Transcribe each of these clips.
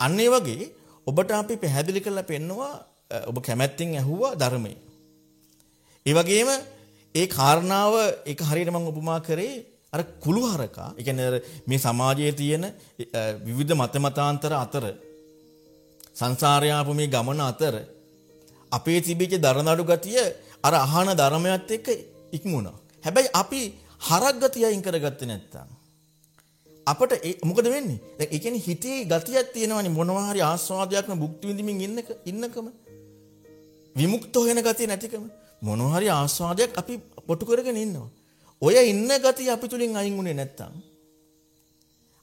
අන්න ඒ වගේ ඔබට අපි පැහැදිලි කරලා පෙන්නවා ඔබ කැමැත්තෙන් ඇහුවා ධර්මයේ. ඒ වගේම ඒ කාරණාව ඒක හරියට මම උපමා කරේ අර කුළුහරකා, ඒ කියන්නේ මේ සමාජයේ තියෙන විවිධ මත මතාන්තර අතර සංසාරය ආපු මේ ගමන අතර අපේ තිබිච්ච දරනඩු ගතිය අර අහන ධර්මයත් එක්ක ඉක්මුණා. හැබැයි අපි හරක් ගතිය අයින් කරගත්තේ නැත්තම් අපට මොකද වෙන්නේ? දැන් ඒ කියන්නේ හිතේ ගතියක් තියෙනවනේ මොනවා හරි ආස්වාදයක්ම භුක්ති විඳින්මින් ඉන්නක ඉන්නකම විමුක්ත වෙන ගතිය නැතිකම මොනවා හරි ආස්වාදයක් අපි පොටු කරගෙන ඉන්නවා. ඔය ඉන්න ගතිය අපි තුලින් අයින් වුණේ නැත්තම්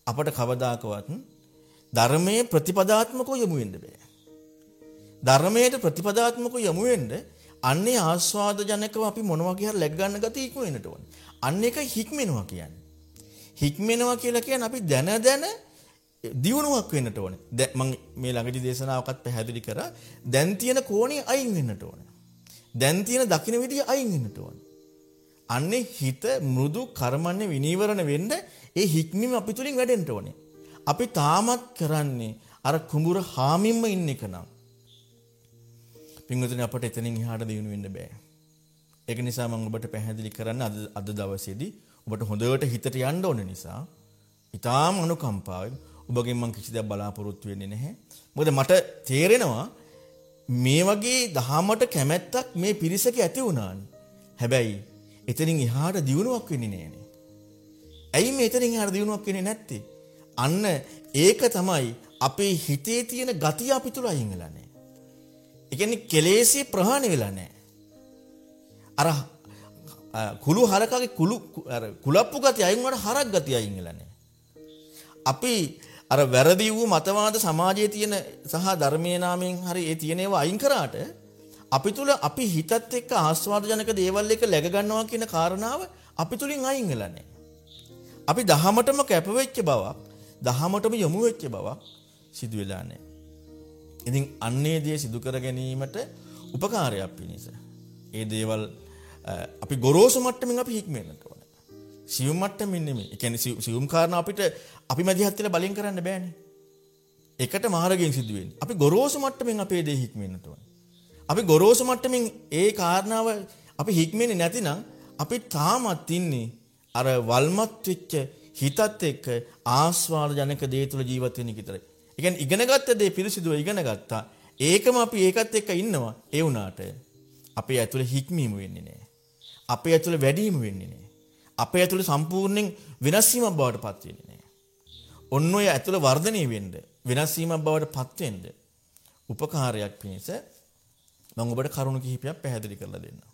අපට කවදාකවත් ධර්මයේ ප්‍රතිපදාත්මකව යමු වෙන්න බෑ. ධර්මයට ප්‍රතිපදාත්මකව යමු වෙන්න අන්නේ ආස්වාද ජනකව අපි මොනවා කියලා läග ගන්න ගතිය ඉක්ම වෙන්නට ඕනේ. අන්න එක හික්මෙනවා කියන්නේ. හික්මෙනවා කියලා කියන්නේ අපි දැන දැන දියුණුවක් වෙන්නට ඕනේ. දැන් මම මේ ළඟදී දේශනාවකත් පැහැදිලි කරා. දැන් තියෙන කෝණේ අයින් වෙන්නට ඕනේ. දැන් තියෙන දකින්න විදිය අයින් වෙන්නට ඕනේ. අන්නේ හිත මෘදු කර්මන්නේ විනීවරණ වෙන්න ඒ හික්මීම අපි තුලින් වැඩෙන්න ඕනේ. අපි තාමත් කරන්නේ අර කුඹුර හාමින්ම ඉන්න එක නම්. පින්වතුනි අපට එතනින් එහාට දිනු වෙන්න බෑ. ඒක නිසා මම ඔබට පැහැදිලි කරන්න අද අද දවසේදී ඔබට හොඳට හිතට යන්න ඕන නිසා ඊටාම අනුකම්පාවෙන් ඔබගෙන් මම කිසි දෙයක් බලාපොරොත්තු වෙන්නේ නැහැ. මොකද මට තේරෙනවා මේ වගේ දහමට කැමැත්තක් මේ පිරිසක ඇති වුණානේ. හැබැයි එතනින් එහාට දියුණුවක් වෙන්නේ නැහනේ. ඇයි මේ එතනින් එහාට දියුණුවක් වෙන්නේ නැත්තේ? අන්න ඒක තමයි අපේ හිතේ තියෙන ගතිය අපි තුල අයින් වෙලා නැහැ. ඒ කියන්නේ කෙලෙසි ප්‍රහාණය වෙලා නැහැ. අර කුළු හරකගේ කුළු අර කුලප්පු ගතිය අයින් වුණාට හරක් ගතිය අයින් වෙලා නැහැ. අපි අර වැරදි වූ මතවාද සමාජයේ තියෙන සහ ධර්මයේ නාමයෙන් හරි ඒ තියෙන ඒවා අයින් කරාට අපි තුල අපි හිතත් එක්ක ආස්වාදජනක දේවල් එක läග ගන්නවා කියන කාරණාව අපි තුලින් අයින් වෙලා නැහැ. අපි දහමටම කැප වෙච්ච බවක්, දහමටම යොමු වෙච්ච බවක් සිදු වෙලා නැහැ. ඉතින් අන්නේ දේ සිදු කර ගැනීමට උපකාරයක් පිණිස. ඒ දේවල් අපි ගොරෝසු මට්ටමින් අපි හික්මෙන්නට ඕනේ. සියුම් මට්ටමින් නෙමෙයි. ඒ කියන්නේ සියුම් කාරණා අපිට අපි මැදිහත් වෙලා බලෙන් කරන්න බෑනේ. එකට මාර්ගයෙන් සිදු වෙන්නේ. අපි ගොරෝසු මට්ටමින් අපේ දේ හික්මෙන්නට ඕනේ. අපි ගොරෝසු මට්ටමින් ඒ කාරණාව අපි හික්මෙන්නේ නැතිනම් අපි තාමත් ඉන්නේ අර වල්මත් වෙච්ච හිතත් එක්ක ආස්වාද ජනක දේ තුල ජීවත් වෙන විතරයි. ඒ කියන්නේ ඉගෙනගත්ත දේ පිරිසිදුව ඉගෙන ගත්තා. ඒකම අපි ඒකත් එක්ක ඉන්නවා. ඒ වුණාට අපේ ඇතුලේ හික්මීම වෙන්නේ නැහැ. අපේ ඇතුලේ වැඩිම වෙන්නේ නැහැ. අපේ ඇතුලේ සම්පූර්ණයෙන් වෙනස් වීමක් බවට පත් වෙන්නේ නැහැ. ඔන්න ඔය ඇතුලේ වර්ධනය වෙන්න වෙනස් වීමක් බවට පත් වෙන්න උපකාරයක් පිණිස මම ඔබට කරුණු කිහිපයක් පැහැදිලි කරලා දෙන්නම්.